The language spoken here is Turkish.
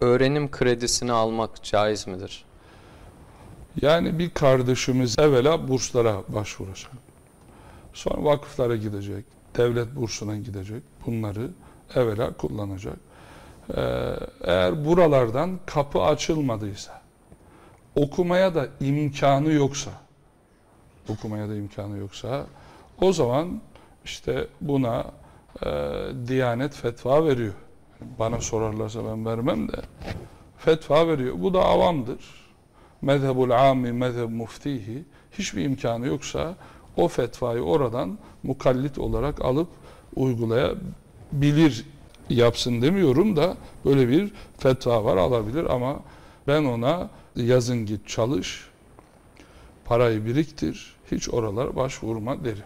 öğrenim kredisini almak caiz midir? Yani bir kardeşimiz evvela burslara başvuracak. Sonra vakıflara gidecek, devlet bursuna gidecek. Bunları evvela kullanacak. Ee, eğer buralardan kapı açılmadıysa, okumaya da imkanı yoksa, okumaya da imkanı yoksa, o zaman işte buna e, Diyanet fetva veriyor. Bana sorarlarsa ben vermem de fetva veriyor. Bu da avamdır. Mezhebul ami, mezheb muftihi hiçbir imkanı yoksa o fetvayı oradan mukallit olarak alıp uygulayabilir yapsın demiyorum da böyle bir fetva var alabilir ama ben ona yazın git çalış parayı biriktir hiç oralara başvurma derim.